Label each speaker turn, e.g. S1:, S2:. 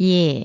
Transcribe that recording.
S1: 예,